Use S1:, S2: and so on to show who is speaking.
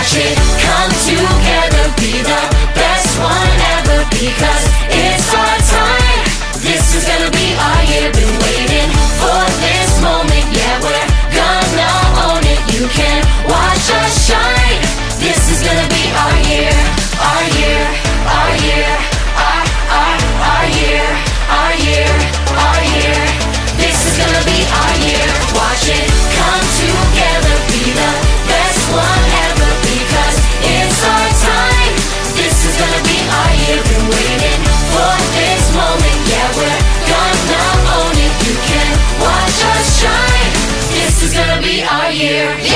S1: watch it. here.